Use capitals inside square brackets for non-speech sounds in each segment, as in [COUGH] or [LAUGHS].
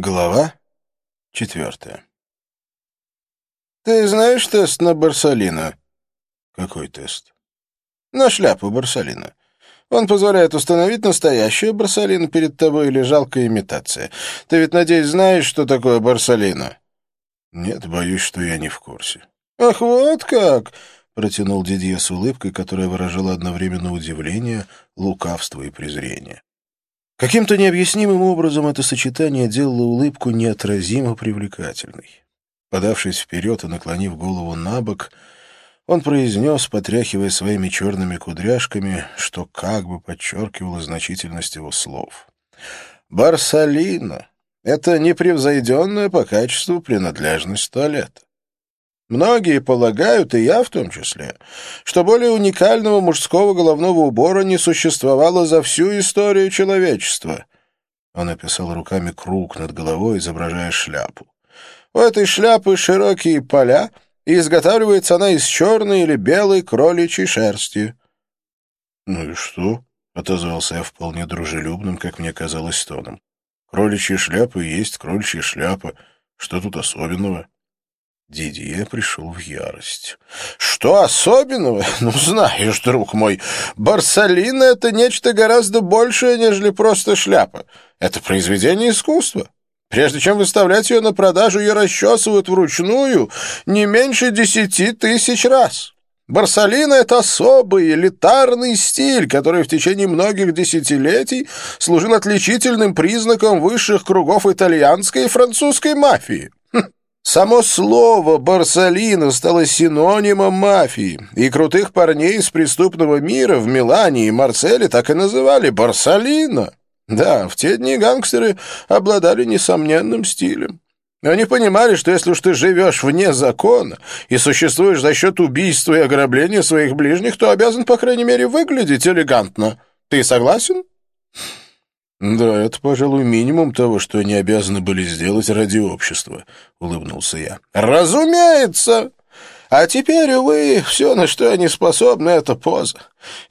Глава четвертая. «Ты знаешь тест на Барсалина?» «Какой тест?» «На шляпу Барсалина. Он позволяет установить настоящую Барсалину перед тобой или жалкая имитация. Ты ведь, надеюсь, знаешь, что такое Барсалина?» «Нет, боюсь, что я не в курсе». «Ах, вот как!» — протянул Дидье с улыбкой, которая выражала одновременно удивление, лукавство и презрение. Каким-то необъяснимым образом это сочетание делало улыбку неотразимо привлекательной. Подавшись вперед и наклонив голову на бок, он произнес, потряхивая своими черными кудряшками, что как бы подчеркивало значительность его слов. «Барсалина — это непревзойденная по качеству принадлежность туалета. Многие полагают, и я в том числе, что более уникального мужского головного убора не существовало за всю историю человечества. Он описал руками круг над головой, изображая шляпу. У этой шляпы широкие поля, и изготавливается она из черной или белой кроличьей шерсти. — Ну и что? — отозвался я вполне дружелюбным, как мне казалось, тоном. — Кроличья шляпа есть кроличья шляпа. Что тут особенного? — Дидье пришел в ярость. «Что особенного? [LAUGHS] Ну, знаешь, друг мой, Барсалина — это нечто гораздо большее, нежели просто шляпа. Это произведение искусства. Прежде чем выставлять ее на продажу, ее расчесывают вручную не меньше десяти тысяч раз. Барсалина — это особый элитарный стиль, который в течение многих десятилетий служил отличительным признаком высших кругов итальянской и французской мафии. Само слово «Барсалино» стало синонимом мафии, и крутых парней из преступного мира в Милане и Марселе так и называли «Барсалино». Да, в те дни гангстеры обладали несомненным стилем. Они понимали, что если уж ты живешь вне закона и существуешь за счет убийства и ограбления своих ближних, то обязан, по крайней мере, выглядеть элегантно. Ты согласен? «Да, это, пожалуй, минимум того, что они обязаны были сделать ради общества», — улыбнулся я. «Разумеется! А теперь, увы, все, на что они способны, — это поза.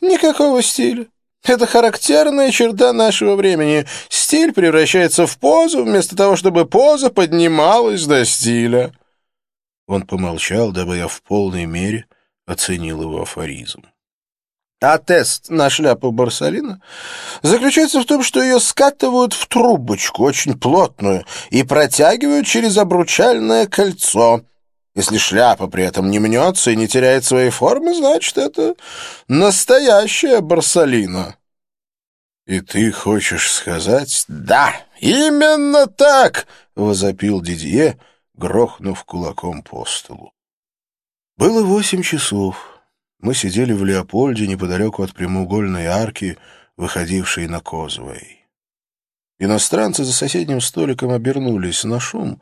Никакого стиля. Это характерная черта нашего времени. Стиль превращается в позу, вместо того, чтобы поза поднималась до стиля». Он помолчал, дабы я в полной мере оценил его афоризм. А тест на шляпу Барсалина заключается в том, что ее скатывают в трубочку, очень плотную, и протягивают через обручальное кольцо. Если шляпа при этом не мнется и не теряет своей формы, значит, это настоящая Барсалина. «И ты хочешь сказать...» «Да, именно так!» — возопил Дидье, грохнув кулаком по столу. Было восемь часов. Мы сидели в Леопольде неподалеку от прямоугольной арки, выходившей на Козуэй. Иностранцы за соседним столиком обернулись на шум,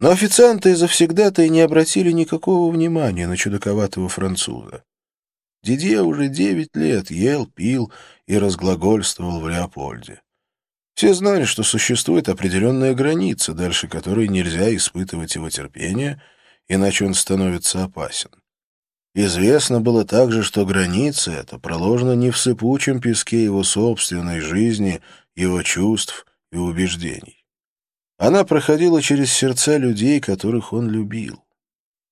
но официанты и завсегдаты не обратили никакого внимания на чудаковатого француза. Дидье уже девять лет ел, пил и разглагольствовал в Леопольде. Все знали, что существует определенная граница, дальше которой нельзя испытывать его терпение, иначе он становится опасен. Известно было также, что граница эта проложена не в сыпучем песке его собственной жизни, его чувств и убеждений. Она проходила через сердца людей, которых он любил.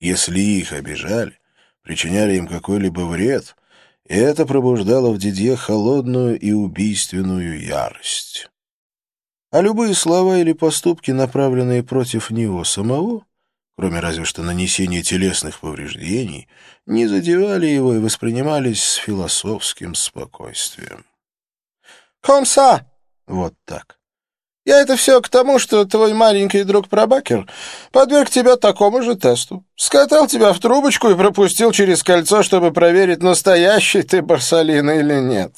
Если их обижали, причиняли им какой-либо вред, это пробуждало в Дидье холодную и убийственную ярость. А любые слова или поступки, направленные против него самого, кроме разве что нанесения телесных повреждений, не задевали его и воспринимались с философским спокойствием. «Комса!» Вот так. «Я это все к тому, что твой маленький друг Пробакер подверг тебя такому же тесту. Скатал тебя в трубочку и пропустил через кольцо, чтобы проверить, настоящий ты Барсалина или нет.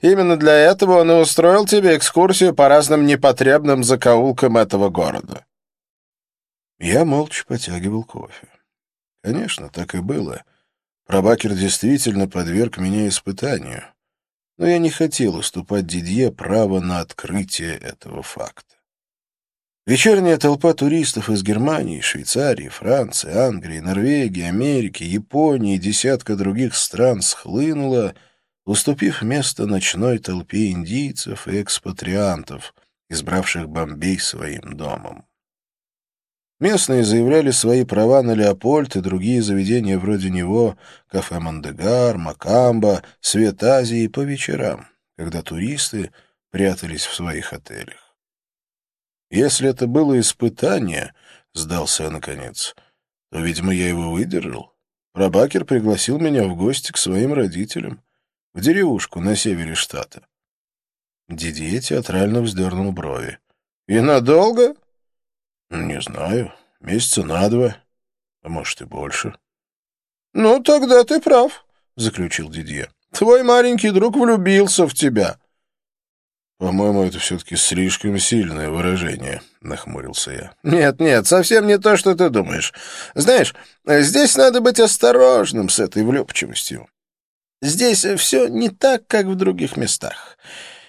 Именно для этого он и устроил тебе экскурсию по разным непотребным закоулкам этого города». Я молча потягивал кофе. Конечно, так и было. Пробакер действительно подверг меня испытанию, но я не хотел уступать Дидье право на открытие этого факта. Вечерняя толпа туристов из Германии, Швейцарии, Франции, Англии, Норвегии, Америки, Японии и десятка других стран схлынула, уступив место ночной толпе индийцев и экспатриантов, избравших Бомбей своим домом. Местные заявляли свои права на Леопольд и другие заведения вроде него, кафе Мандегар, Макамба, Свет Азии по вечерам, когда туристы прятались в своих отелях. Если это было испытание, сдался я наконец, то, видимо, я его выдержал. Прабакер пригласил меня в гости к своим родителям, в деревушку на севере штата. Дидье театрально вздернул брови. «И надолго?» «Не знаю. Месяца на два. А может, и больше». «Ну, тогда ты прав», — заключил Дидье. «Твой маленький друг влюбился в тебя». «По-моему, это все-таки слишком сильное выражение», — нахмурился я. «Нет, нет, совсем не то, что ты думаешь. Знаешь, здесь надо быть осторожным с этой влюбчивостью. Здесь все не так, как в других местах.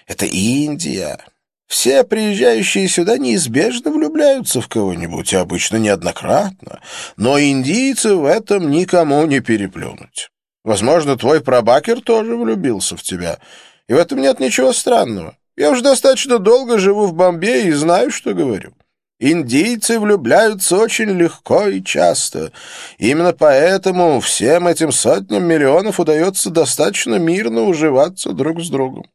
Это Индия. Все приезжающие сюда неизбежно влюбляются в кого-нибудь, обычно неоднократно. Но индийцы в этом никому не переплюнуть. Возможно, твой прабакер тоже влюбился в тебя. И в этом нет ничего странного. Я уже достаточно долго живу в Бомбее и знаю, что говорю. Индийцы влюбляются очень легко и часто. Именно поэтому всем этим сотням миллионов удается достаточно мирно уживаться друг с другом.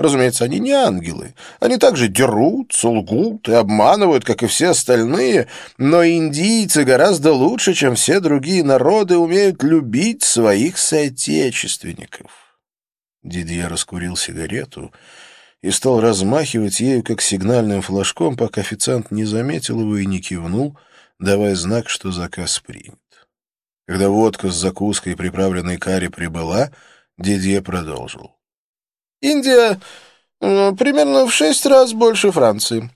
Разумеется, они не ангелы. Они также дерутся, лгут и обманывают, как и все остальные, но индийцы гораздо лучше, чем все другие народы, умеют любить своих соотечественников. Дидье раскурил сигарету и стал размахивать ею, как сигнальным флажком, пока официант не заметил его и не кивнул, давая знак, что заказ принят. Когда водка с закуской, приправленной карри, прибыла, Дидье продолжил. Индия э, примерно в шесть раз больше Франции.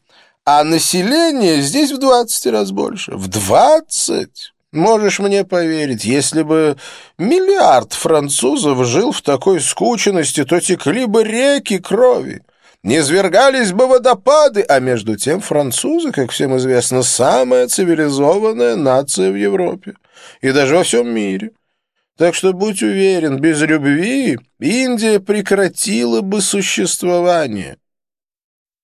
А население здесь в двадцать раз больше. В двадцать! Можешь мне поверить, если бы миллиард французов жил в такой скученности, то текли бы реки крови, не свергались бы водопады, а между тем французы, как всем известно, самая цивилизованная нация в Европе и даже во всем мире. Так что будь уверен, без любви Индия прекратила бы существование.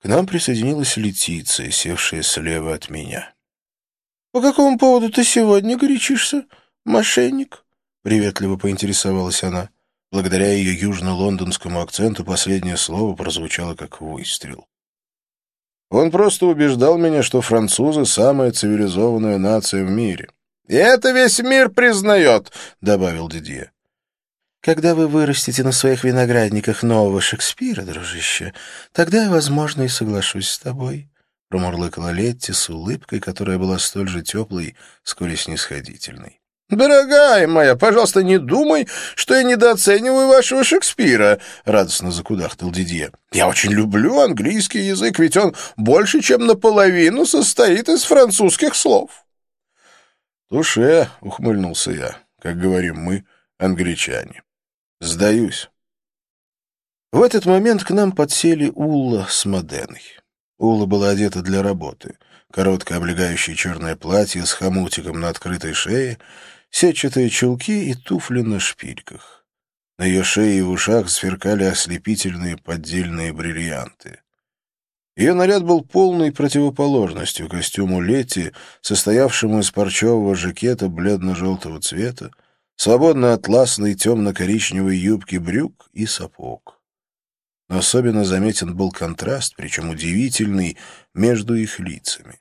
К нам присоединилась Летиция, севшая слева от меня. — По какому поводу ты сегодня горячишься, мошенник? — приветливо поинтересовалась она. Благодаря ее южно-лондонскому акценту последнее слово прозвучало как выстрел. Он просто убеждал меня, что французы — самая цивилизованная нация в мире. «И это весь мир признает», — добавил Дидье. «Когда вы вырастете на своих виноградниках нового Шекспира, дружище, тогда я, возможно, и соглашусь с тобой», — промурлыкала Летти с улыбкой, которая была столь же теплой, сколь и снисходительной. «Дорогая моя, пожалуйста, не думай, что я недооцениваю вашего Шекспира», — радостно закудахтал Дидье. «Я очень люблю английский язык, ведь он больше, чем наполовину состоит из французских слов». «Туше», — ухмыльнулся я, — «как говорим мы, англичане. Сдаюсь». В этот момент к нам подсели Улла с Моденой. Улла была одета для работы. Короткое облегающее черное платье с хомутиком на открытой шее, сетчатые чулки и туфли на шпильках. На ее шее и ушах сверкали ослепительные поддельные бриллианты. Ее наряд был полной противоположностью костюму Лети, состоявшему из парчевого жакета бледно-желтого цвета, свободно атласной темно-коричневой юбки брюк и сапог. Но особенно заметен был контраст, причем удивительный, между их лицами.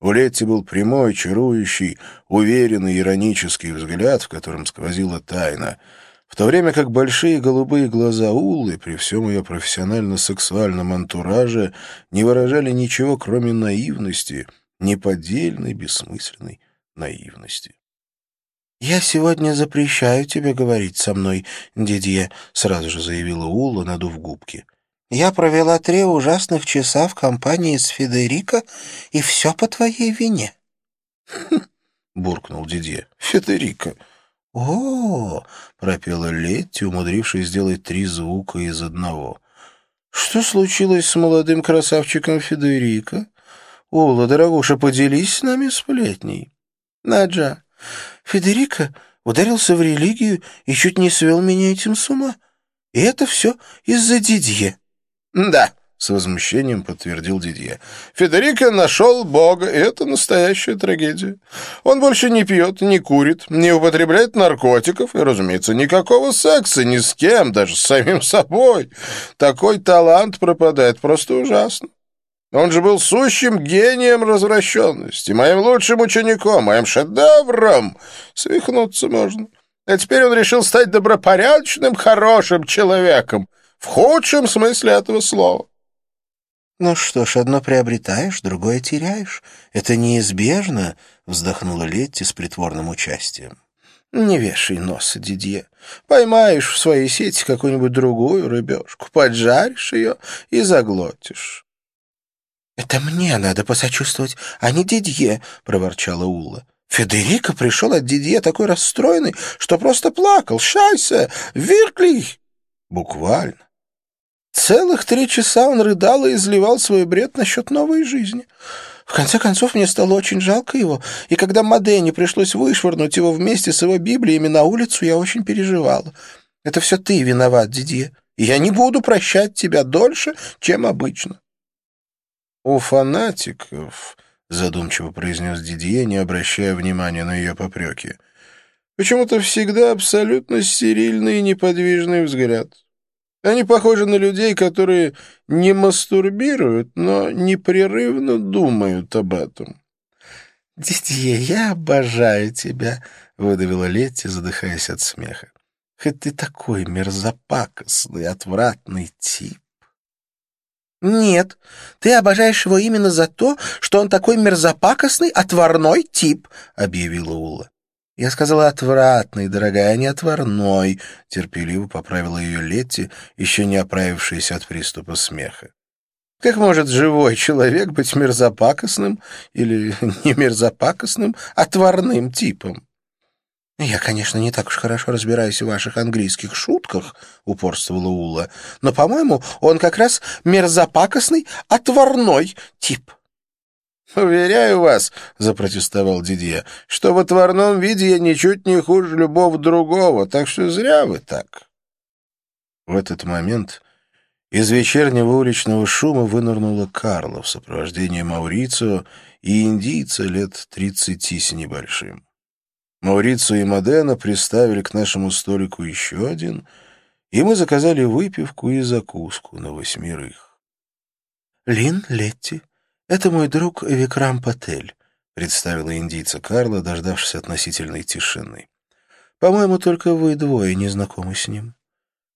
У Летти был прямой, чарующий, уверенный, иронический взгляд, в котором сквозила тайна — в то время как большие голубые глаза Уллы при всем ее профессионально-сексуальном антураже не выражали ничего, кроме наивности, неподдельной, бессмысленной наивности. «Я сегодня запрещаю тебе говорить со мной, Дидье», — сразу же заявила Улла, надув губки. «Я провела три ужасных часа в компании с Федерико, и все по твоей вине». [LAUGHS] буркнул Дидье. «Федерико, «О!» — пропела Летти, умудрившись сделать три звука из одного. «Что случилось с молодым красавчиком Федерико? Ола, дорогуша, поделись с нами сплетней». «Наджа, Федерико ударился в религию и чуть не свел меня этим с ума. И это все из-за Дидье». «Да», — с возмущением подтвердил Дидье. «Федерико нашел Бога, и это настоящая трагедия. Он больше не пьет, не курит, не употребляет наркотиков, и, разумеется, никакого секса ни с кем, даже с самим собой. Такой талант пропадает просто ужасно. Он же был сущим гением развращенности, моим лучшим учеником, моим шедевром. Свихнуться можно. А теперь он решил стать добропорядочным, хорошим человеком, в худшем смысле этого слова. «Ну что ж, одно приобретаешь, другое теряешь. Это неизбежно», — вздохнула Летти с притворным участием. «Не вешай нос, Дидье. Поймаешь в своей сети какую-нибудь другую рыбешку, поджаришь ее и заглотишь. «Это мне надо посочувствовать, а не Дидье», — проворчала Улла. «Федерико пришел от Дидье такой расстроенный, что просто плакал. Шайся! Виркли!» Буквально. Целых три часа он рыдал и изливал свой бред насчет новой жизни. В конце концов, мне стало очень жалко его, и когда Мадене пришлось вышвырнуть его вместе с его Библиями на улицу, я очень переживала. Это все ты виноват, Дидье, и я не буду прощать тебя дольше, чем обычно. «У фанатиков», — задумчиво произнес Дидье, не обращая внимания на ее попреки, «почему-то всегда абсолютно стерильный и неподвижный взгляд. Они похожи на людей, которые не мастурбируют, но непрерывно думают об этом». «Дидье, я обожаю тебя», — выдавила Летти, задыхаясь от смеха. «Хоть ты такой мерзопакостный, отвратный тип». «Нет, ты обожаешь его именно за то, что он такой мерзопакостный, отварной тип», — объявила Ула. «Я сказала отвратный, дорогая, а не отварной», — терпеливо поправила ее Летти, еще не оправившаяся от приступа смеха. «Как может живой человек быть мерзопакостным или [LAUGHS] не мерзопакостным, отварным типом?» «Я, конечно, не так уж хорошо разбираюсь в ваших английских шутках», — упорствовала Ула, «но, по-моему, он как раз мерзопакостный, отварной тип». «Уверяю вас», — запротестовал Дидье, «что в отварном виде я ничуть не хуже любого другого, так что зря вы так». В этот момент из вечернего уличного шума вынырнула Карла в сопровождении Маурицио и индийца лет тридцати с небольшим. Маурицу и Модена приставили к нашему столику еще один, и мы заказали выпивку и закуску на восьмерых. «Лин Летти, это мой друг Викрам Патель», — представила индийца Карла, дождавшись относительной тишины. «По-моему, только вы двое не знакомы с ним.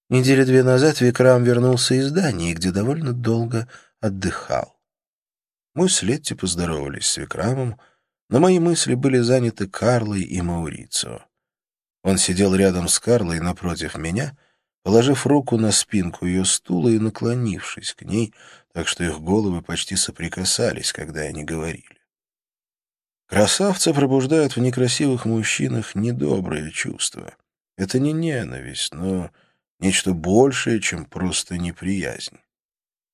Недели две назад Викрам вернулся из Дании, где довольно долго отдыхал». Мы с Летти поздоровались с Викрамом, — но мои мысли были заняты Карлой и Маурицио. Он сидел рядом с Карлой напротив меня, положив руку на спинку ее стула и наклонившись к ней, так что их головы почти соприкасались, когда они говорили. Красавцы пробуждают в некрасивых мужчинах недоброе чувство. Это не ненависть, но нечто большее, чем просто неприязнь.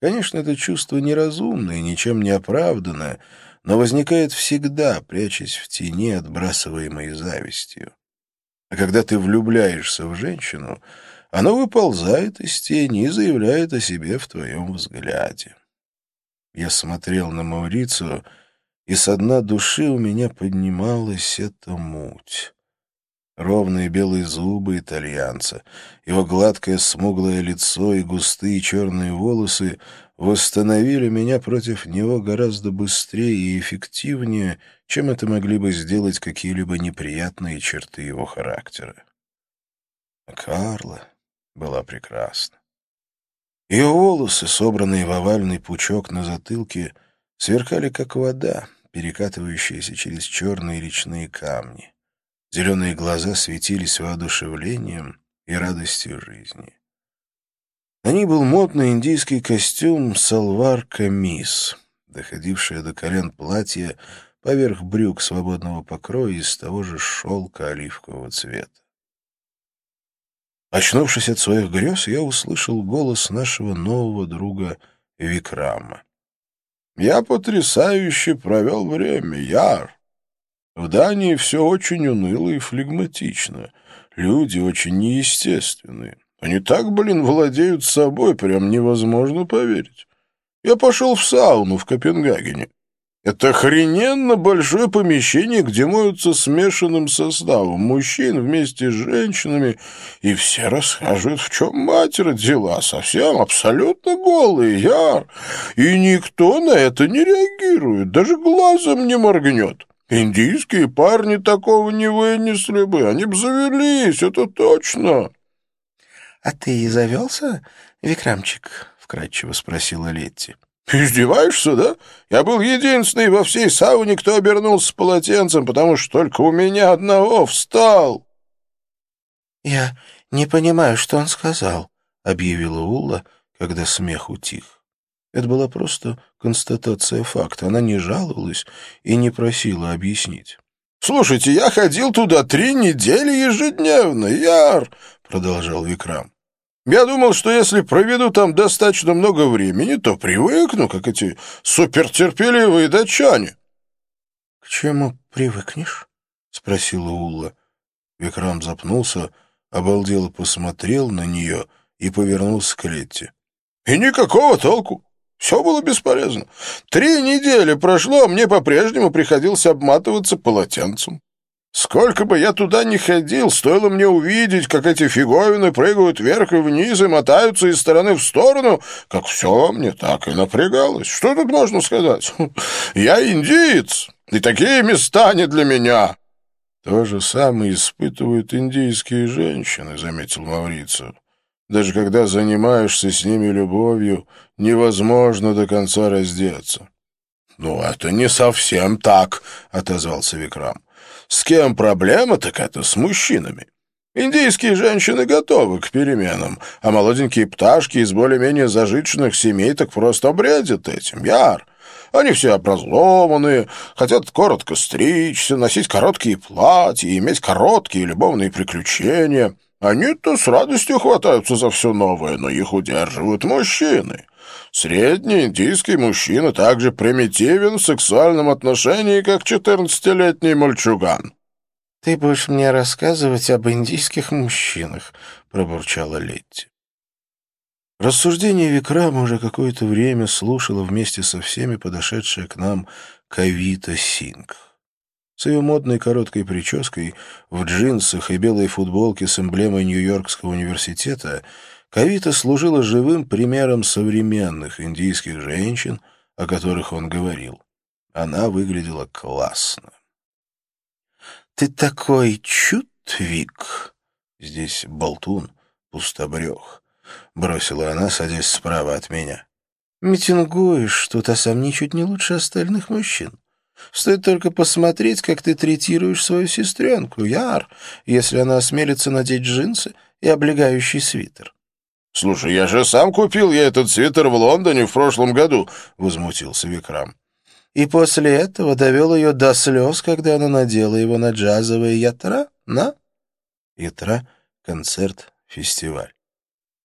Конечно, это чувство неразумное, ничем не оправданное, но возникает всегда, прячась в тени, отбрасываемой завистью. А когда ты влюбляешься в женщину, она выползает из тени и заявляет о себе в твоем взгляде. Я смотрел на Маурицу, и со дна души у меня поднималась эта муть. Ровные белые зубы итальянца, его гладкое смуглое лицо и густые черные волосы восстановили меня против него гораздо быстрее и эффективнее, чем это могли бы сделать какие-либо неприятные черты его характера. А Карла была прекрасна. Ее волосы, собранные в овальный пучок на затылке, сверкали, как вода, перекатывающаяся через черные речные камни. Зеленые глаза светились воодушевлением и радостью жизни. На ней был модный индийский костюм «Салвар-камис», доходившее до колен платье поверх брюк свободного покроя из того же шелка оливкового цвета. Очнувшись от своих грез, я услышал голос нашего нового друга Викрама. «Я потрясающе провел время, Яр. В Дании все очень уныло и флегматично. Люди очень неестественные. Они так, блин, владеют собой, прям невозможно поверить. Я пошел в сауну в Копенгагене. Это охрененно большое помещение, где моются смешанным составом мужчин вместе с женщинами, и все расскажут, в чем матери дела, совсем абсолютно голые, яр, и никто на это не реагирует, даже глазом не моргнет. Индийские парни такого не вынесли бы, они бы завелись, это точно. — А ты завелся, Викрамчик? — вкратчиво спросила Летти. «Издеваешься, да? Я был единственный во всей сауне, кто обернулся полотенцем, потому что только у меня одного встал». «Я не понимаю, что он сказал», — объявила Улла, когда смех утих. Это была просто констатация факта. Она не жаловалась и не просила объяснить. «Слушайте, я ходил туда три недели ежедневно, Яр!» — продолжал Викрам. Я думал, что если проведу там достаточно много времени, то привыкну, как эти супертерпеливые датчане. — К чему привыкнешь? — спросила Улла. Викрам запнулся, обалдело посмотрел на нее и повернулся к Летте. — И никакого толку. Все было бесполезно. Три недели прошло, а мне по-прежнему приходилось обматываться полотенцем. Сколько бы я туда ни ходил, стоило мне увидеть, как эти фиговины прыгают вверх и вниз и мотаются из стороны в сторону, как все мне так и напрягалось. Что тут можно сказать? [LAUGHS] Я индиец, и такие места не для меня. То же самое испытывают индийские женщины, заметил Маврицио. Даже когда занимаешься с ними любовью, невозможно до конца раздеться. — Ну, это не совсем так, — отозвался Викрам. С кем проблема, так это с мужчинами. Индийские женщины готовы к переменам, а молоденькие пташки из более-менее зажиточных семей так просто бредят этим, яр. Они все образованные, хотят коротко стричься, носить короткие платья, иметь короткие любовные приключения. Они-то с радостью хватаются за все новое, но их удерживают мужчины. Средний индийский мужчина также примитивен в сексуальном отношении, как четырнадцатилетний мальчуган. — Ты будешь мне рассказывать об индийских мужчинах, — пробурчала Летти. Рассуждение Викрама уже какое-то время слушала вместе со всеми подошедшая к нам Кавита Синг. С ее модной короткой прической, в джинсах и белой футболке с эмблемой Нью-Йоркского университета — Кавита служила живым примером современных индийских женщин, о которых он говорил. Она выглядела классно. «Ты такой чутвик!» Здесь болтун, пустобрех. Бросила она, садясь справа от меня. «Митингуешь тут, а сам ничуть не лучше остальных мужчин. Стоит только посмотреть, как ты третируешь свою сестренку, Яр, если она осмелится надеть джинсы и облегающий свитер. «Слушай, я же сам купил ей этот свитер в Лондоне в прошлом году», — возмутился Викрам. «И после этого довел ее до слез, когда она надела его на джазовые ятра, на?» Ятра — концерт, фестиваль.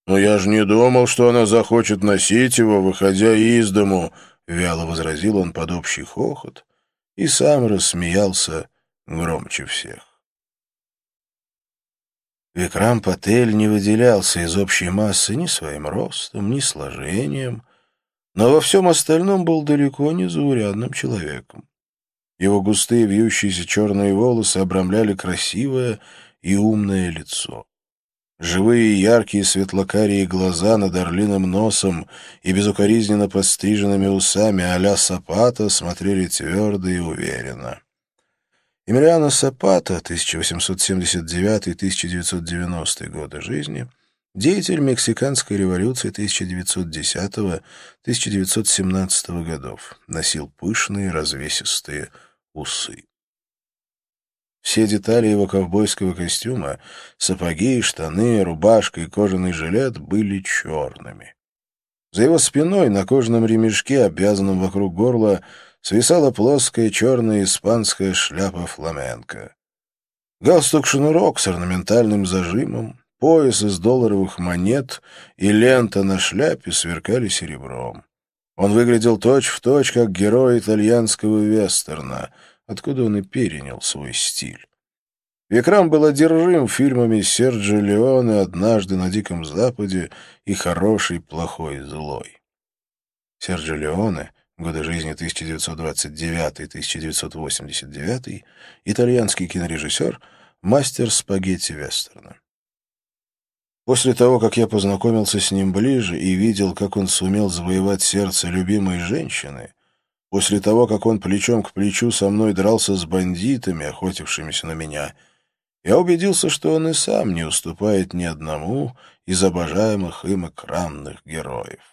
«Но я же не думал, что она захочет носить его, выходя из дому», — вяло возразил он под общий хохот и сам рассмеялся громче всех. Викрам Патель не выделялся из общей массы ни своим ростом, ни сложением, но во всем остальном был далеко не заурядным человеком. Его густые вьющиеся черные волосы обрамляли красивое и умное лицо. Живые яркие светлокарие глаза над орлиным носом и безукоризненно подстриженными усами а-ля Сапата смотрели твердо и уверенно. Эмилиано Сапата, 1879-1990 годы жизни, деятель Мексиканской революции 1910-1917 годов, носил пышные развесистые усы. Все детали его ковбойского костюма, сапоги, штаны, рубашка и кожаный жилет были черными. За его спиной на кожаном ремешке, обвязанном вокруг горла, свисала плоская черная испанская шляпа фламенко. Галстук-шнурок с орнаментальным зажимом, пояс из долларовых монет и лента на шляпе сверкали серебром. Он выглядел точь-в-точь, точь, как герой итальянского вестерна, откуда он и перенял свой стиль. Викрам был одержим фильмами Серджио Леоне «Однажды на Диком Западе» и «Хороший, плохой, злой». Серджо Леоне, годы жизни 1929-1989, итальянский кинорежиссер, мастер спагетти-вестерна. После того, как я познакомился с ним ближе и видел, как он сумел завоевать сердце любимой женщины, после того, как он плечом к плечу со мной дрался с бандитами, охотившимися на меня, я убедился, что он и сам не уступает ни одному из обожаемых им экранных героев.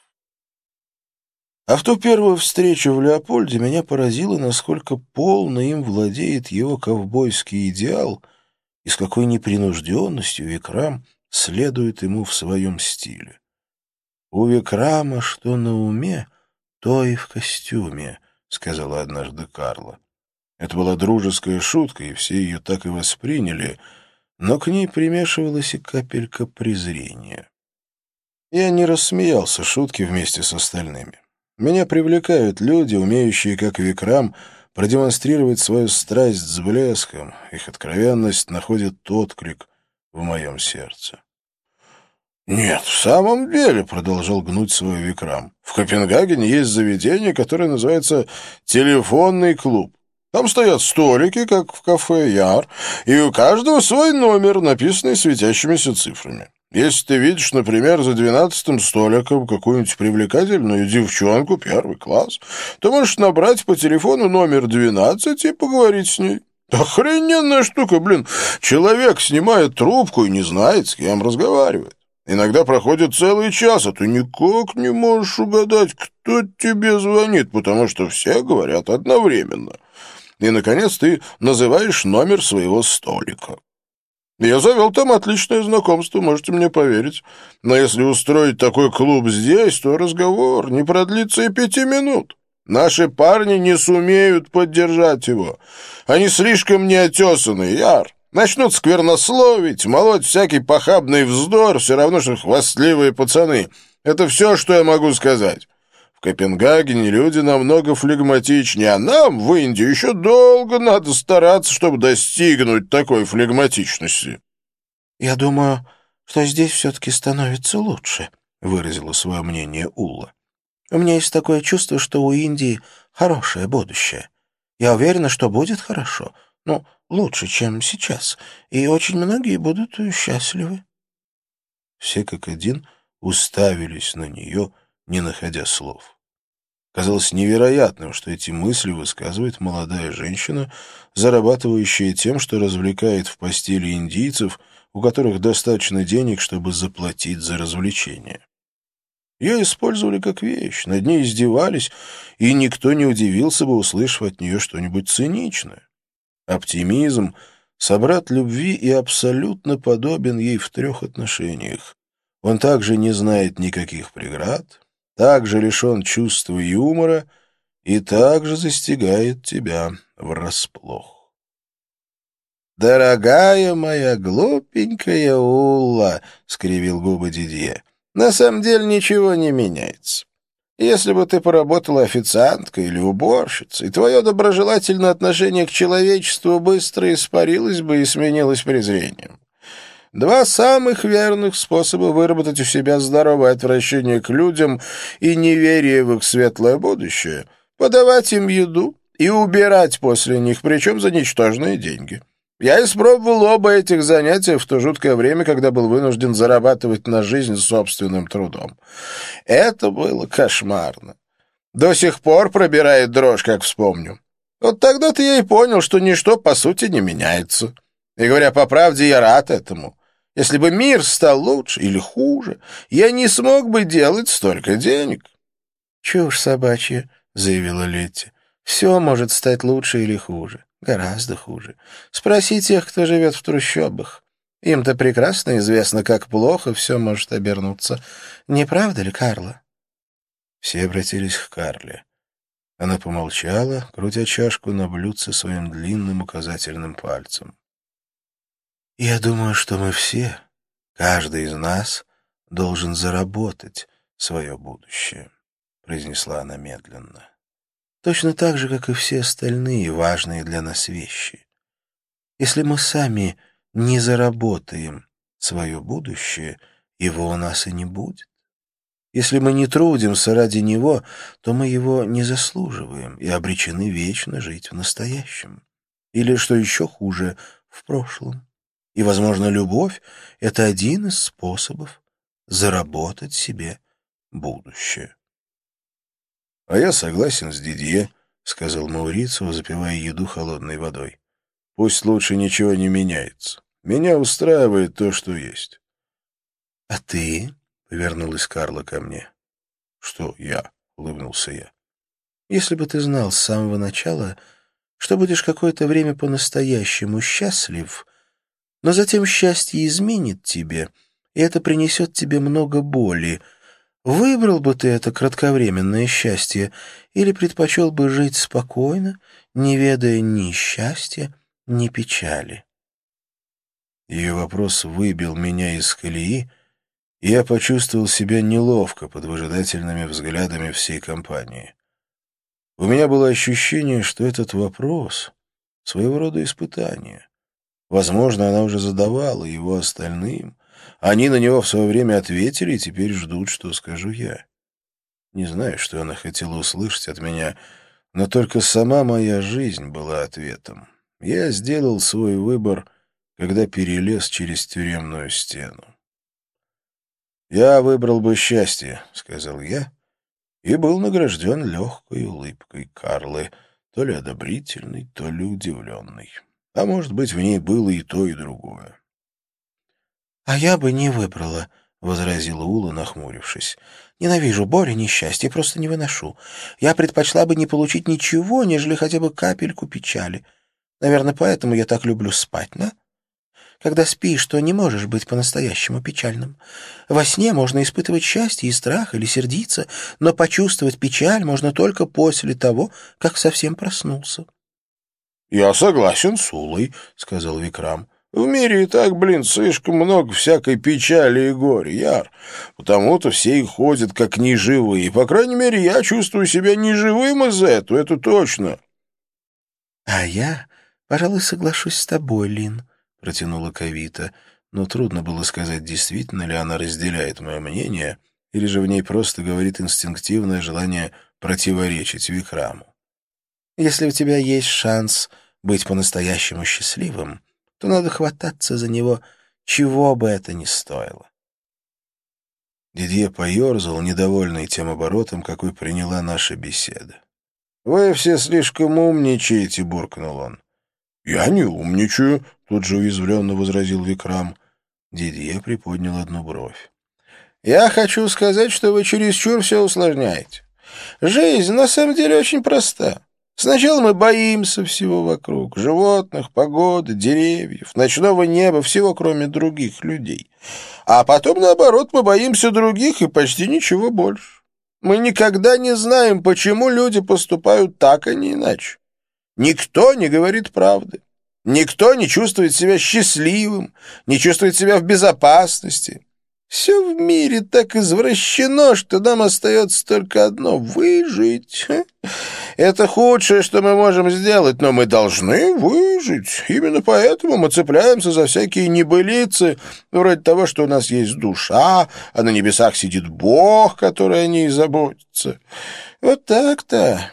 А в ту первую встречу в Леопольде меня поразило, насколько полно им владеет его ковбойский идеал и с какой непринужденностью Викрам следует ему в своем стиле. «У Викрама что на уме, то и в костюме», — сказала однажды Карла. Это была дружеская шутка, и все ее так и восприняли, но к ней примешивалась и капелька презрения. Я не рассмеялся шутки вместе с остальными. Меня привлекают люди, умеющие, как Викрам, продемонстрировать свою страсть с блеском. Их откровенность находит отклик в моем сердце. «Нет, в самом деле», — продолжал гнуть свой Викрам, — «в Копенгагене есть заведение, которое называется «Телефонный клуб». Там стоят столики, как в кафе «Яр», и у каждого свой номер, написанный светящимися цифрами. Если ты видишь, например, за двенадцатым столиком какую-нибудь привлекательную девчонку, первый класс, то можешь набрать по телефону номер двенадцать и поговорить с ней. Охрененная штука, блин. Человек снимает трубку и не знает, с кем разговаривает. Иногда проходит целый час, а ты никак не можешь угадать, кто тебе звонит, потому что все говорят одновременно. И, наконец, ты называешь номер своего столика. Я завел там отличное знакомство, можете мне поверить. Но если устроить такой клуб здесь, то разговор не продлится и пяти минут. Наши парни не сумеют поддержать его. Они слишком неотесанные, Яр. Начнут сквернословить, молоть всякий похабный вздор, все равно, что хвастливые пацаны. Это все, что я могу сказать. Копенгагене люди намного флегматичнее, а нам в Индии еще долго надо стараться, чтобы достигнуть такой флегматичности. — Я думаю, что здесь все-таки становится лучше, — выразила свое мнение Улла. — У меня есть такое чувство, что у Индии хорошее будущее. Я уверена, что будет хорошо, ну, лучше, чем сейчас, и очень многие будут счастливы. Все как один уставились на нее, — не находя слов. Казалось невероятным, что эти мысли высказывает молодая женщина, зарабатывающая тем, что развлекает в постели индийцев, у которых достаточно денег, чтобы заплатить за развлечение. Ее использовали как вещь, над ней издевались, и никто не удивился бы, услышав от нее что-нибудь циничное. Оптимизм — собрат любви и абсолютно подобен ей в трех отношениях. Он также не знает никаких преград, также лишен чувства юмора и также застигает тебя врасплох. «Дорогая моя глупенькая Улла», — скривил губы Дидье, — «на самом деле ничего не меняется. Если бы ты поработала официанткой или уборщицей, твое доброжелательное отношение к человечеству быстро испарилось бы и сменилось презрением. Два самых верных способа выработать у себя здоровое отвращение к людям и неверие в их светлое будущее — подавать им еду и убирать после них, причем за ничтожные деньги. Я испробовал оба этих занятия в то жуткое время, когда был вынужден зарабатывать на жизнь собственным трудом. Это было кошмарно. До сих пор пробирает дрожь, как вспомню. Вот тогда-то я и понял, что ничто, по сути, не меняется. И, говоря по правде, я рад этому. Если бы мир стал лучше или хуже, я не смог бы делать столько денег. — Чушь собачья, — заявила Летти. — Все может стать лучше или хуже. Гораздо хуже. Спроси тех, кто живет в трущобах. Им-то прекрасно известно, как плохо все может обернуться. Не правда ли, Карла? Все обратились к Карле. Она помолчала, крутя чашку на блюдце своим длинным указательным пальцем. Я думаю, что мы все, каждый из нас, должен заработать свое будущее, — произнесла она медленно. Точно так же, как и все остальные важные для нас вещи. Если мы сами не заработаем свое будущее, его у нас и не будет. Если мы не трудимся ради него, то мы его не заслуживаем и обречены вечно жить в настоящем. Или, что еще хуже, в прошлом. И, возможно, любовь — это один из способов заработать себе будущее. — А я согласен с Дидье, — сказал Маурицу, запивая еду холодной водой. — Пусть лучше ничего не меняется. Меня устраивает то, что есть. — А ты? — повернулась Карла ко мне. — Что я? — улыбнулся я. — Если бы ты знал с самого начала, что будешь какое-то время по-настоящему счастлив, но затем счастье изменит тебе, и это принесет тебе много боли, выбрал бы ты это кратковременное счастье или предпочел бы жить спокойно, не ведая ни счастья, ни печали? Ее вопрос выбил меня из колеи, и я почувствовал себя неловко под выжидательными взглядами всей компании. У меня было ощущение, что этот вопрос — своего рода испытание. Возможно, она уже задавала его остальным. Они на него в свое время ответили и теперь ждут, что скажу я. Не знаю, что она хотела услышать от меня, но только сама моя жизнь была ответом. Я сделал свой выбор — когда перелез через тюремную стену. «Я выбрал бы счастье», — сказал я, и был награжден легкой улыбкой Карлы, то ли одобрительной, то ли удивленной. А может быть, в ней было и то, и другое. «А я бы не выбрала», — возразила Ула, нахмурившись. «Ненавижу боль и несчастье, просто не выношу. Я предпочла бы не получить ничего, нежели хотя бы капельку печали. Наверное, поэтому я так люблю спать, да?» Когда спишь, то не можешь быть по-настоящему печальным. Во сне можно испытывать счастье и страх или сердиться, но почувствовать печаль можно только после того, как совсем проснулся. — Я согласен с Улой, — сказал Викрам. — В мире и так, блин, слишком много всякой печали и горя, Яр. Потому-то все и ходят как неживые. По крайней мере, я чувствую себя неживым из-за этого, это точно. — А я, пожалуй, соглашусь с тобой, Лин, — протянула Кавита, но трудно было сказать, действительно ли она разделяет мое мнение, или же в ней просто говорит инстинктивное желание противоречить Викраму. «Если у тебя есть шанс быть по-настоящему счастливым, то надо хвататься за него, чего бы это ни стоило». Дидье поерзал, недовольный тем оборотом, какой приняла наша беседа. «Вы все слишком умничаете», — буркнул он. «Я не умничаю», — тут же уязвленно возразил Викрам. Дидье приподнял одну бровь. «Я хочу сказать, что вы чересчур все усложняете. Жизнь на самом деле очень проста. Сначала мы боимся всего вокруг — животных, погоды, деревьев, ночного неба, всего, кроме других людей. А потом, наоборот, мы боимся других и почти ничего больше. Мы никогда не знаем, почему люди поступают так, а не иначе. Никто не говорит правды. Никто не чувствует себя счастливым, не чувствует себя в безопасности. Все в мире так извращено, что нам остается только одно — выжить. Это худшее, что мы можем сделать, но мы должны выжить. Именно поэтому мы цепляемся за всякие небылицы, вроде того, что у нас есть душа, а на небесах сидит Бог, который о ней заботится. Вот так-то.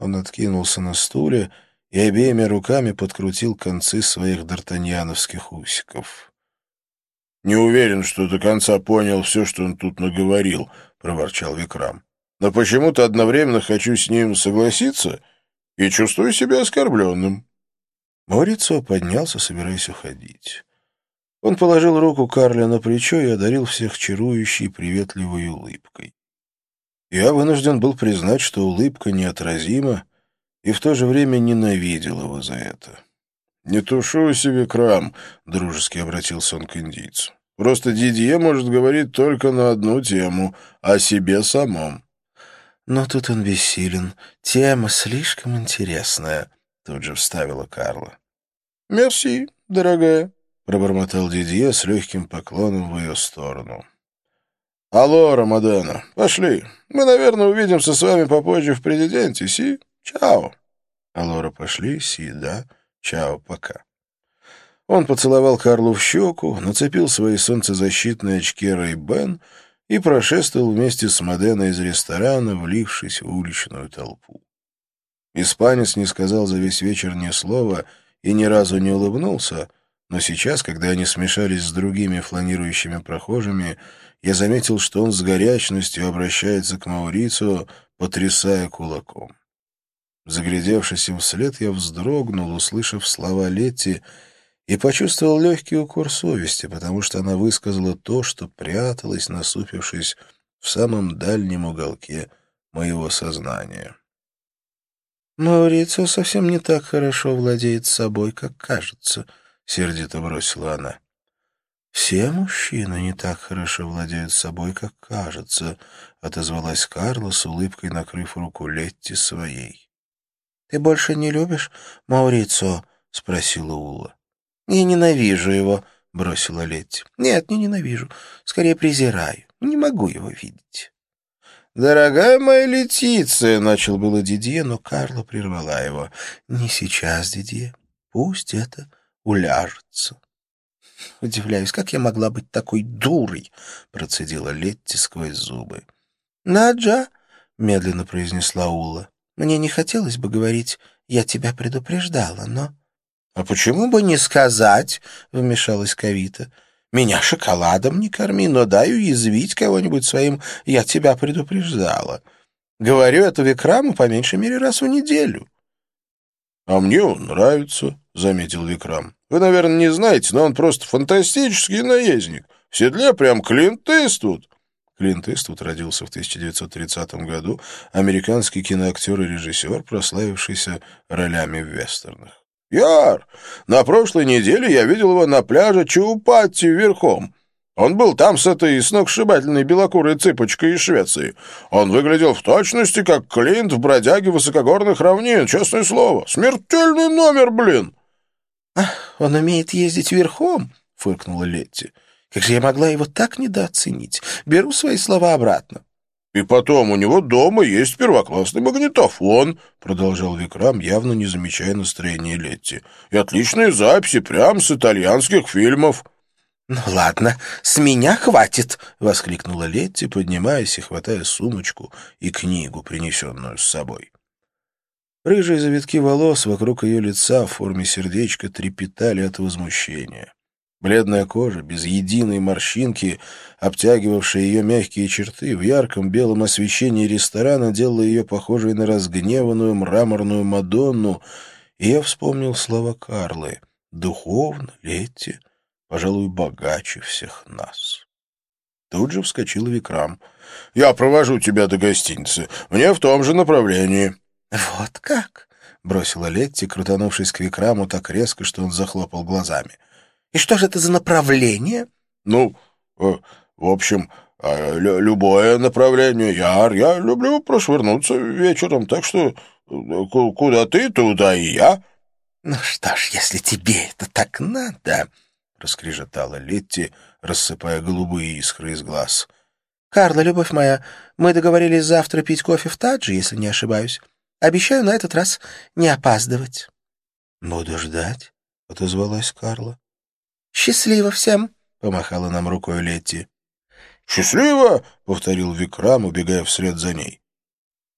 Он откинулся на стуле и обеими руками подкрутил концы своих д'Артаньяновских усиков. «Не уверен, что до конца понял все, что он тут наговорил», — проворчал Викрам. «Но почему-то одновременно хочу с ним согласиться и чувствую себя оскорбленным». Маурицио поднялся, собираясь уходить. Он положил руку Карле на плечо и одарил всех чарующей приветливой улыбкой. Я вынужден был признать, что улыбка неотразима, и в то же время ненавидел его за это. «Не тушу себе крам», — дружески обратился он к индийцу. «Просто Дидье может говорить только на одну тему, о себе самом». «Но тут он бессилен. Тема слишком интересная», — тут же вставила Карла. «Мерси, дорогая», — пробормотал Дидье с легким поклоном в ее сторону. «Алло, Рамадана, пошли. Мы, наверное, увидимся с вами попозже в президенте, си? Чао». Алора, пошли, си, да? Чао, пока. Он поцеловал Карлу в щеку, нацепил свои солнцезащитные очки Рэй-Бен и прошествовал вместе с Моденой из ресторана, влившись в уличную толпу. Испанец не сказал за весь вечер ни слова и ни разу не улыбнулся, но сейчас, когда они смешались с другими фланирующими прохожими, я заметил, что он с горячностью обращается к Маурицу, потрясая кулаком. Заглядевшись им вслед, я вздрогнул, услышав слова Летти, и почувствовал легкий укор совести, потому что она высказала то, что пряталось, насупившись в самом дальнем уголке моего сознания. «Маурицио совсем не так хорошо владеет собой, как кажется», — сердито бросила она. «Все мужчины не так хорошо владеют собой, как кажется», — отозвалась Карла с улыбкой, накрыв руку Летти своей. «Ты больше не любишь Маурицио?» — спросила Ула. «Я ненавижу его», — бросила Летти. «Нет, не ненавижу. Скорее презираю. Не могу его видеть». «Дорогая моя Летиция!» — начал было Дидье, но Карла прервала его. «Не сейчас, Дидье. Пусть это уляжется». «Удивляюсь, как я могла быть такой дурой?» — процедила Летти сквозь зубы. «Наджа!» — медленно произнесла Ула. «Мне не хотелось бы говорить, я тебя предупреждала, но...» «А почему бы не сказать?» — вмешалась Кавита. Меня шоколадом не корми, но дай уязвить кого-нибудь своим «я тебя предупреждала». Говорю это Викраму по меньшей мере раз в неделю. — А мне он нравится, — заметил Викрам. — Вы, наверное, не знаете, но он просто фантастический наездник. В седле прям Клинт Иствуд. Клинт Иствуд родился в 1930 году, американский киноактер и режиссер, прославившийся ролями в вестернах. Яр! На прошлой неделе я видел его на пляже Чаупатти верхом. Он был там с этой сногсшибательной белокурой цыпочкой из Швеции. Он выглядел в точности, как Клинт в бродяге высокогорных равнин, честное слово. Смертельный номер, блин!» «Ах, он умеет ездить верхом?» — фыркнула Летти. «Как же я могла его так недооценить? Беру свои слова обратно». «И потом, у него дома есть первоклассный магнитофон», — продолжал Викрам, явно не замечая настроения Летти. «И отличные записи, прям с итальянских фильмов». «Ну ладно, с меня хватит!» — воскликнула Летти, поднимаясь и хватая сумочку и книгу, принесенную с собой. Рыжие завитки волос вокруг ее лица в форме сердечка трепетали от возмущения. Бледная кожа, без единой морщинки, обтягивавшая ее мягкие черты, в ярком белом освещении ресторана делала ее похожей на разгневанную мраморную Мадонну, и я вспомнил слова Карлы «Духовно, Летти, пожалуй, богаче всех нас». Тут же вскочил Викрам. «Я провожу тебя до гостиницы. Мне в том же направлении». «Вот как?» — бросила Летти, крутанувшись к Викраму так резко, что он захлопал глазами. И что же это за направление? Ну, э, в общем, э, любое направление. Я, я люблю прошвырнуться вечером, так что э, куда ты, туда и я. Ну что ж, если тебе это так надо, раскрежетала Летти, рассыпая голубые искры из глаз. Карла, любовь моя, мы договорились завтра пить кофе в Тадже, если не ошибаюсь. Обещаю на этот раз не опаздывать. Буду ждать, отозвалась Карла. «Счастливо всем!» — помахала нам рукой Летти. «Счастливо!» — повторил Викрам, убегая вслед за ней.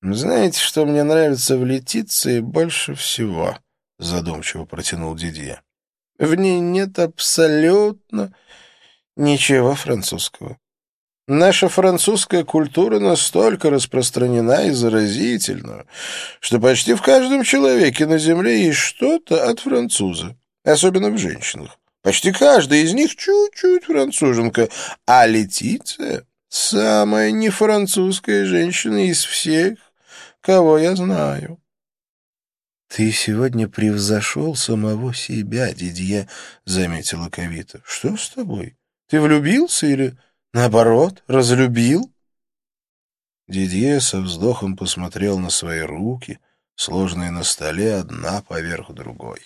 «Знаете, что мне нравится в Летиции больше всего?» — задумчиво протянул Дидье. «В ней нет абсолютно ничего французского. Наша французская культура настолько распространена и заразительна, что почти в каждом человеке на земле есть что-то от француза, особенно в женщинах. Почти каждая из них чуть-чуть француженка, а Летиция — самая нефранцузская женщина из всех, кого я знаю. — Ты сегодня превзошел самого себя, Дидье, — заметила Кавита. — Что с тобой? Ты влюбился или, наоборот, разлюбил? Дидье со вздохом посмотрел на свои руки, сложенные на столе одна поверх другой.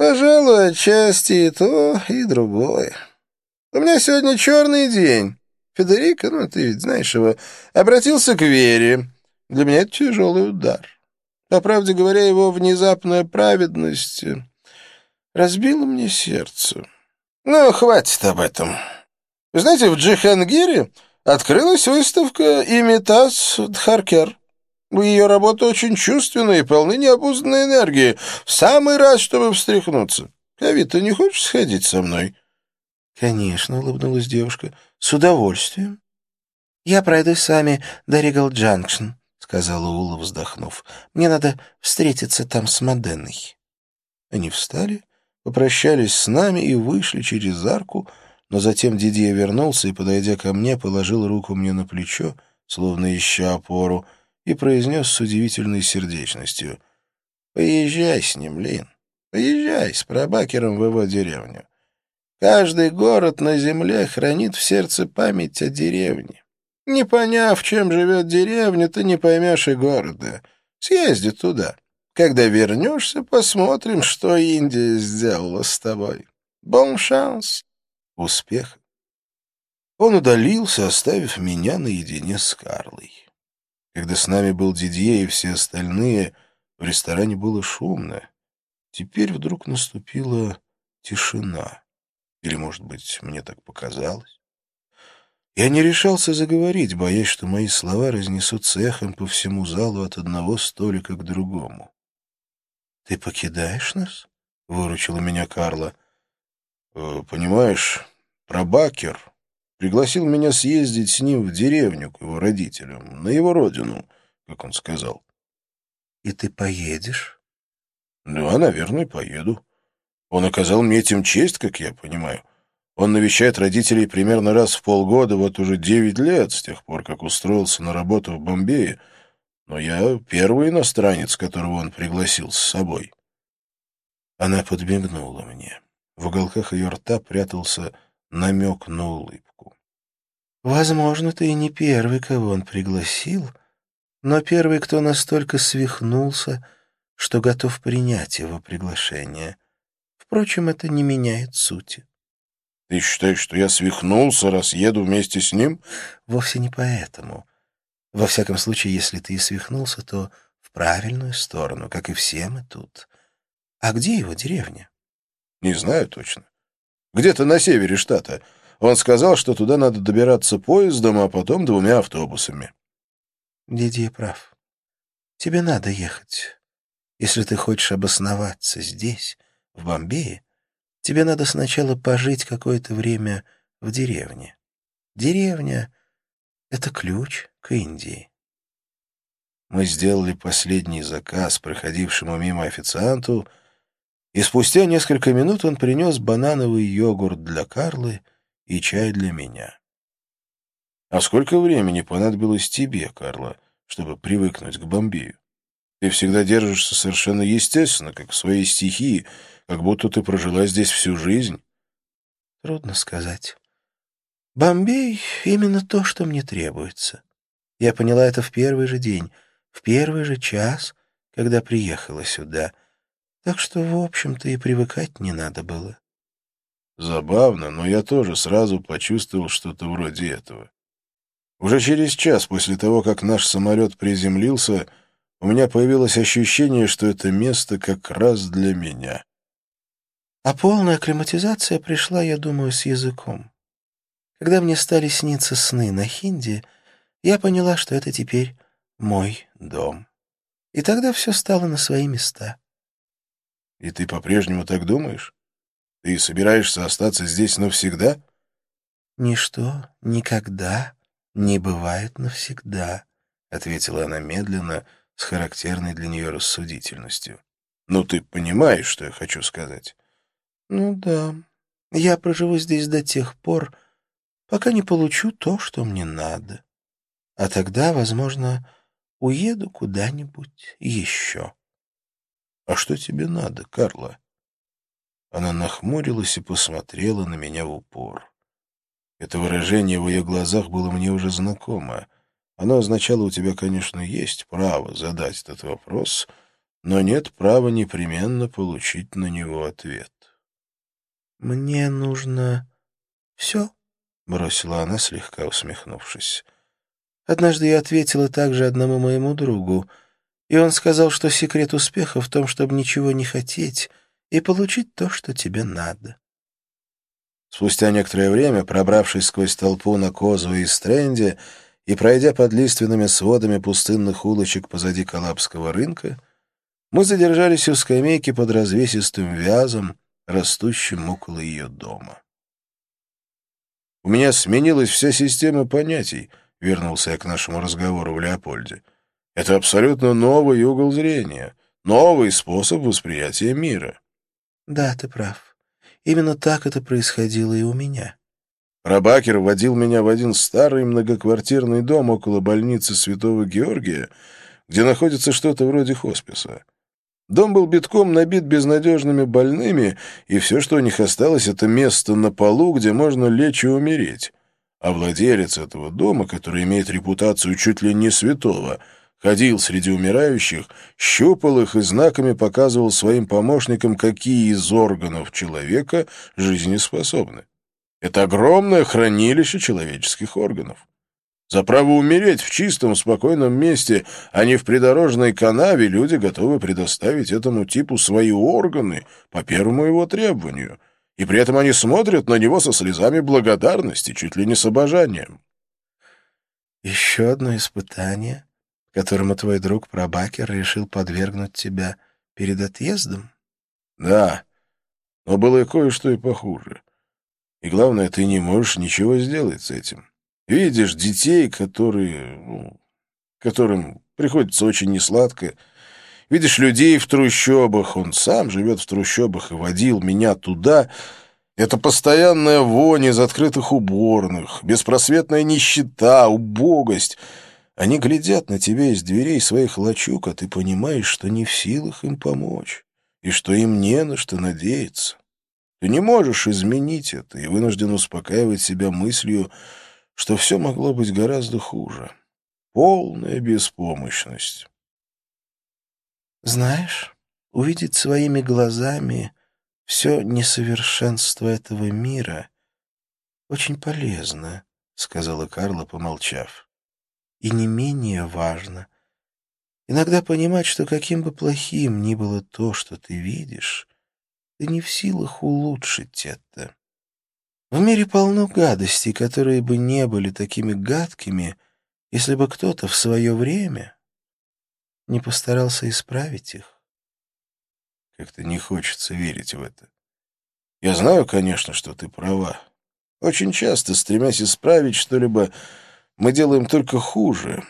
Пожалуй, отчасти и то, и другое. У меня сегодня черный день. Федерико, ну, ты ведь знаешь его, обратился к Вере. Для меня это тяжелый удар. По правде говоря, его внезапная праведность разбила мне сердце. Ну, хватит об этом. Знаете, в Джихангире открылась выставка «Имитас Дхаркер». Ее работа очень чувственная и полны необузданной энергии. В самый раз, чтобы встряхнуться. Кави, ты не хочешь сходить со мной?» «Конечно», — улыбнулась девушка. «С удовольствием». «Я пройду с вами до Ригал Джанкшн», — сказала Ула, вздохнув. «Мне надо встретиться там с Моденой». Они встали, попрощались с нами и вышли через арку, но затем Дидье вернулся и, подойдя ко мне, положил руку мне на плечо, словно ища опору, и произнес с удивительной сердечностью. «Поезжай с ним, Лин, поезжай с прабакером в его деревню. Каждый город на земле хранит в сердце память о деревне. Не поняв, чем живет деревня, ты не поймешь и города. Съезди туда. Когда вернешься, посмотрим, что Индия сделала с тобой. Бон шанс. Успех. Он удалился, оставив меня наедине с Карлой. Когда с нами был Дидье и все остальные, в ресторане было шумно. Теперь вдруг наступила тишина. Или, может быть, мне так показалось? Я не решался заговорить, боясь, что мои слова разнесутся эхом по всему залу от одного столика к другому. — Ты покидаешь нас? — выручила меня Карла. «Э, — Понимаешь, прабакер пригласил меня съездить с ним в деревню к его родителям, на его родину, как он сказал. — И ты поедешь? — Да, наверное, поеду. Он оказал мне этим честь, как я понимаю. Он навещает родителей примерно раз в полгода, вот уже девять лет, с тех пор, как устроился на работу в Бомбее. Но я первый иностранец, которого он пригласил с собой. Она подмигнула мне. В уголках ее рта прятался намек на улыбку. «Возможно, ты и не первый, кого он пригласил, но первый, кто настолько свихнулся, что готов принять его приглашение. Впрочем, это не меняет сути. Ты считаешь, что я свихнулся, раз еду вместе с ним? Вовсе не поэтому. Во всяком случае, если ты и свихнулся, то в правильную сторону, как и все мы тут. А где его деревня? Не знаю точно. Где-то на севере штата. Он сказал, что туда надо добираться поездом, а потом двумя автобусами. Дидье прав. Тебе надо ехать. Если ты хочешь обосноваться здесь, в Бомбее, Тебе надо сначала пожить какое-то время в деревне. Деревня — это ключ к Индии. Мы сделали последний заказ проходившему мимо официанту, и спустя несколько минут он принес банановый йогурт для Карлы и чай для меня. «А сколько времени понадобилось тебе, Карла, чтобы привыкнуть к Бомбею? Ты всегда держишься совершенно естественно, как в своей стихии, как будто ты прожила здесь всю жизнь. Трудно сказать. Бомбей — именно то, что мне требуется. Я поняла это в первый же день, в первый же час, когда приехала сюда. Так что, в общем-то, и привыкать не надо было. Забавно, но я тоже сразу почувствовал что-то вроде этого. Уже через час после того, как наш самолет приземлился, у меня появилось ощущение, что это место как раз для меня. А полная акклиматизация пришла, я думаю, с языком. Когда мне стали сниться сны на хинди, я поняла, что это теперь мой дом. И тогда все стало на свои места. И ты по-прежнему так думаешь? Ты собираешься остаться здесь навсегда? Ничто никогда не бывает навсегда, — ответила она медленно, с характерной для нее рассудительностью. Ну, ты понимаешь, что я хочу сказать? «Ну да, я проживу здесь до тех пор, пока не получу то, что мне надо. А тогда, возможно, уеду куда-нибудь еще». «А что тебе надо, Карла?» Она нахмурилась и посмотрела на меня в упор. Это выражение в ее глазах было мне уже знакомо. Оно означало, у тебя, конечно, есть право задать этот вопрос, но нет права непременно получить на него ответ. «Мне нужно все?» — бросила она, слегка усмехнувшись. Однажды я ответила также одному моему другу, и он сказал, что секрет успеха в том, чтобы ничего не хотеть и получить то, что тебе надо. Спустя некоторое время, пробравшись сквозь толпу на Козовой и Стрэнде и пройдя под лиственными сводами пустынных улочек позади Калабского рынка, мы задержались у скамейки под развесистым вязом, растущим около ее дома. «У меня сменилась вся система понятий», — вернулся я к нашему разговору в Леопольде. «Это абсолютно новый угол зрения, новый способ восприятия мира». «Да, ты прав. Именно так это происходило и у меня». Рабакер водил меня в один старый многоквартирный дом около больницы Святого Георгия, где находится что-то вроде хосписа. Дом был битком набит безнадежными больными, и все, что у них осталось, это место на полу, где можно лечь и умереть. А владелец этого дома, который имеет репутацию чуть ли не святого, ходил среди умирающих, щупал их и знаками показывал своим помощникам, какие из органов человека жизнеспособны. Это огромное хранилище человеческих органов. За право умереть в чистом, спокойном месте, а не в придорожной канаве, люди готовы предоставить этому типу свои органы по первому его требованию, и при этом они смотрят на него со слезами благодарности, чуть ли не с обожанием. «Еще одно испытание, которому твой друг Пробакер решил подвергнуть тебя перед отъездом?» «Да, но было кое-что и похуже. И главное, ты не можешь ничего сделать с этим». Видишь детей, которые, ну, которым приходится очень несладко. Видишь людей в трущобах. Он сам живет в трущобах и водил меня туда. Это постоянная вонь из открытых уборных, беспросветная нищета, убогость. Они глядят на тебя из дверей своих лачуг, а ты понимаешь, что не в силах им помочь и что им не на что надеяться. Ты не можешь изменить это и вынужден успокаивать себя мыслью, что все могло быть гораздо хуже. Полная беспомощность. Знаешь, увидеть своими глазами все несовершенство этого мира очень полезно, — сказала Карла, помолчав. И не менее важно иногда понимать, что каким бы плохим ни было то, что ты видишь, ты не в силах улучшить это. В мире полно гадостей, которые бы не были такими гадкими, если бы кто-то в свое время не постарался исправить их. Как-то не хочется верить в это. Я знаю, конечно, что ты права. Очень часто, стремясь исправить что-либо, мы делаем только хуже.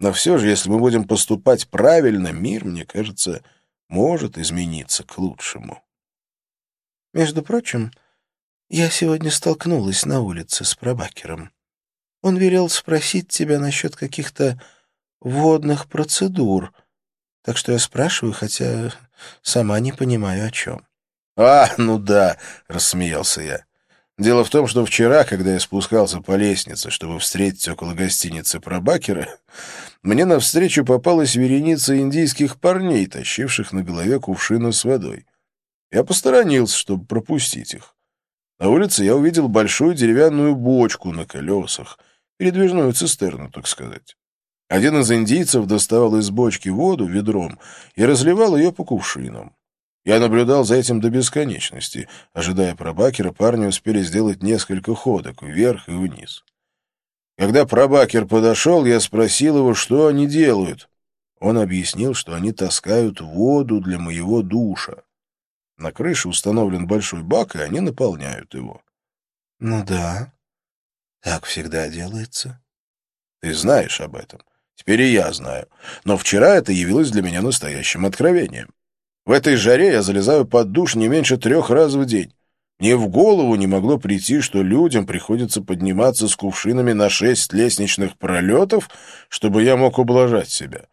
Но все же, если мы будем поступать правильно, мир, мне кажется, может измениться к лучшему. Между прочим, я сегодня столкнулась на улице с пробакером. Он велел спросить тебя насчет каких-то водных процедур, так что я спрашиваю, хотя сама не понимаю, о чем. — А, ну да, — рассмеялся я. Дело в том, что вчера, когда я спускался по лестнице, чтобы встретить около гостиницы пробакера, мне навстречу попалась вереница индийских парней, тащивших на голове кувшины с водой. Я посторонился, чтобы пропустить их. На улице я увидел большую деревянную бочку на колесах, передвижную цистерну, так сказать. Один из индийцев доставал из бочки воду ведром и разливал ее по кувшинам. Я наблюдал за этим до бесконечности. Ожидая пробакера, парни успели сделать несколько ходок вверх и вниз. Когда пробакер подошел, я спросил его, что они делают. Он объяснил, что они таскают воду для моего душа. На крыше установлен большой бак, и они наполняют его. — Ну да, так всегда делается. — Ты знаешь об этом. Теперь и я знаю. Но вчера это явилось для меня настоящим откровением. В этой жаре я залезаю под душ не меньше трех раз в день. Мне в голову не могло прийти, что людям приходится подниматься с кувшинами на шесть лестничных пролетов, чтобы я мог ублажать себя.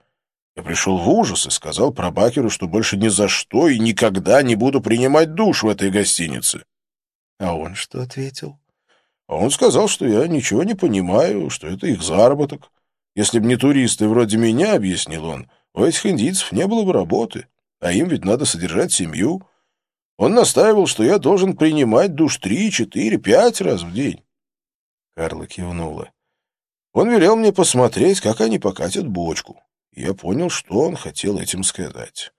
Я пришел в ужас и сказал пробакеру, что больше ни за что и никогда не буду принимать душ в этой гостинице. А он что ответил? А он сказал, что я ничего не понимаю, что это их заработок. Если бы не туристы вроде меня, объяснил он, у этих индийцев не было бы работы, а им ведь надо содержать семью. Он настаивал, что я должен принимать душ три, четыре, пять раз в день. Карла кивнула. Он велел мне посмотреть, как они покатят бочку я понял, что он хотел этим сказать.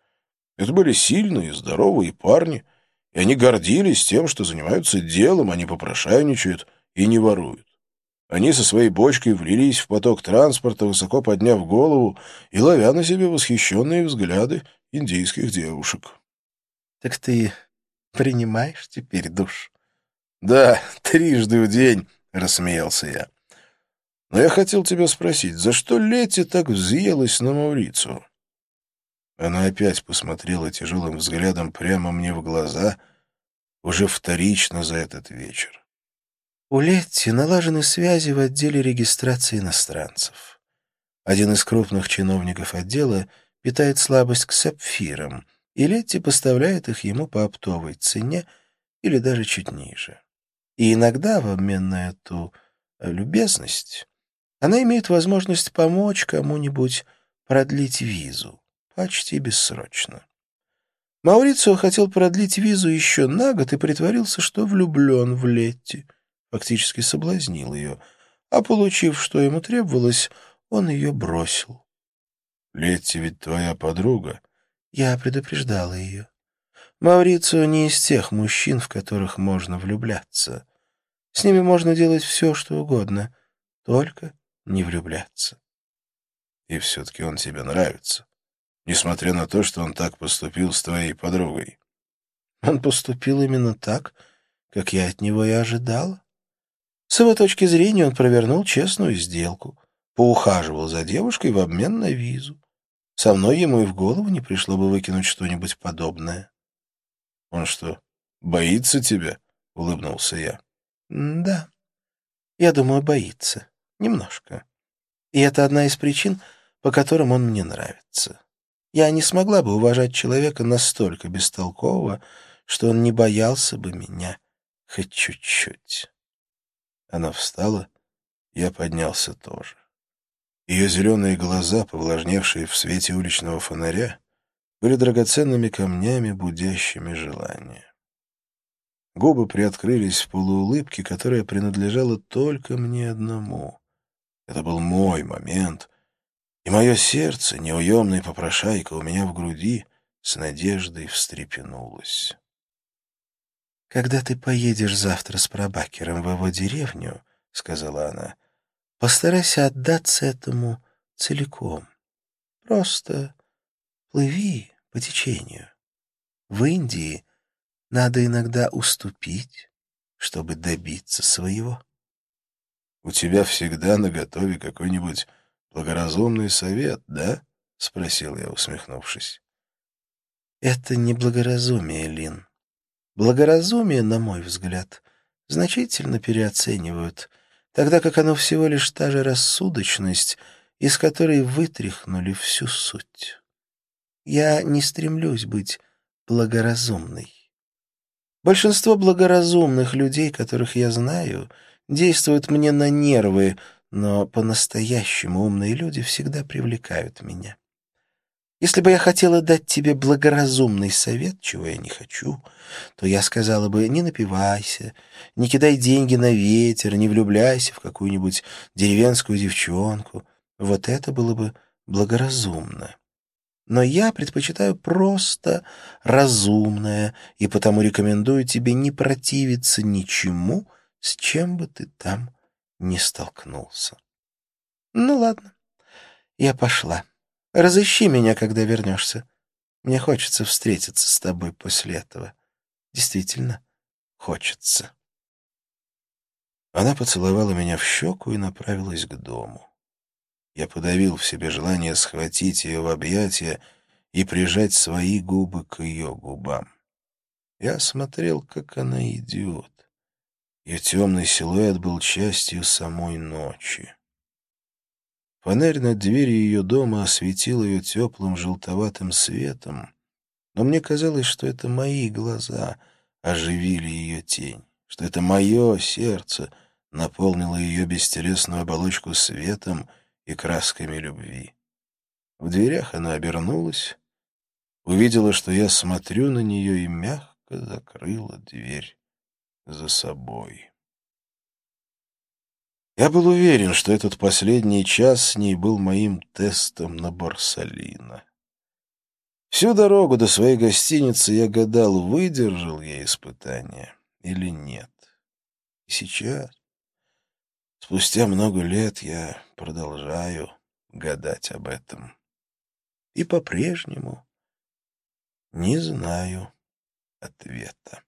Это были сильные, здоровые парни, И они гордились тем, что занимаются делом, они попрошайничают и не воруют. Они со своей бочкой влились в поток транспорта, высоко подняв голову и ловя на себе восхищенные взгляды индийских девушек. — Так ты принимаешь теперь душ? — Да, трижды в день, — рассмеялся я. — Но я хотел тебя спросить, за что Лети так взъелась на Маурицу? Она опять посмотрела тяжелым взглядом прямо мне в глаза, уже вторично за этот вечер. У Летти налажены связи в отделе регистрации иностранцев. Один из крупных чиновников отдела питает слабость к сапфирам, и Летти поставляет их ему по оптовой цене или даже чуть ниже. И иногда в обмен на эту э, любезность она имеет возможность помочь кому-нибудь продлить визу, почти бессрочно. Маурицио хотел продлить визу еще на год и притворился, что влюблен в Летти — фактически соблазнил ее, а, получив, что ему требовалось, он ее бросил. — Летти ведь твоя подруга. Я предупреждала ее. Маурицио не из тех мужчин, в которых можно влюбляться. С ними можно делать все, что угодно, только не влюбляться. И все-таки он тебе нравится, несмотря на то, что он так поступил с твоей подругой. Он поступил именно так, как я от него и ожидала. С его точки зрения он провернул честную сделку, поухаживал за девушкой в обмен на визу. Со мной ему и в голову не пришло бы выкинуть что-нибудь подобное. — Он что, боится тебя? — улыбнулся я. — Да. Я думаю, боится. Немножко. И это одна из причин, по которым он мне нравится. Я не смогла бы уважать человека настолько бестолкового, что он не боялся бы меня хоть чуть-чуть. Она встала, я поднялся тоже. Ее зеленые глаза, повлажневшие в свете уличного фонаря, были драгоценными камнями, будящими желание. Губы приоткрылись в полуулыбке, которая принадлежала только мне одному. Это был мой момент, и мое сердце, неуемный попрошайка у меня в груди, с надеждой встрепенулось. «Когда ты поедешь завтра с прабакером в его деревню, — сказала она, — постарайся отдаться этому целиком. Просто плыви по течению. В Индии надо иногда уступить, чтобы добиться своего». «У тебя всегда наготове какой-нибудь благоразумный совет, да?» — спросил я, усмехнувшись. «Это не благоразумие, Лин. Благоразумие, на мой взгляд, значительно переоценивают, тогда как оно всего лишь та же рассудочность, из которой вытряхнули всю суть. Я не стремлюсь быть благоразумной. Большинство благоразумных людей, которых я знаю, действуют мне на нервы, но по-настоящему умные люди всегда привлекают меня. Если бы я хотела дать тебе благоразумный совет, чего я не хочу, то я сказала бы, не напивайся, не кидай деньги на ветер, не влюбляйся в какую-нибудь деревенскую девчонку. Вот это было бы благоразумно. Но я предпочитаю просто разумное, и потому рекомендую тебе не противиться ничему, с чем бы ты там не столкнулся. Ну ладно, я пошла. Разыщи меня, когда вернешься. Мне хочется встретиться с тобой после этого. Действительно, хочется. Она поцеловала меня в щеку и направилась к дому. Я подавил в себе желание схватить ее в объятия и прижать свои губы к ее губам. Я смотрел, как она идет. Ее темный силуэт был частью самой ночи. Фонарь над дверью ее дома осветил ее теплым желтоватым светом, но мне казалось, что это мои глаза оживили ее тень, что это мое сердце наполнило ее бестелесную оболочку светом и красками любви. В дверях она обернулась, увидела, что я смотрю на нее и мягко закрыла дверь за собой. Я был уверен, что этот последний час с ней был моим тестом на Барсалина. Всю дорогу до своей гостиницы я гадал, выдержал я испытание или нет. И сейчас, спустя много лет, я продолжаю гадать об этом. И по-прежнему не знаю ответа.